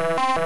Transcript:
Bye.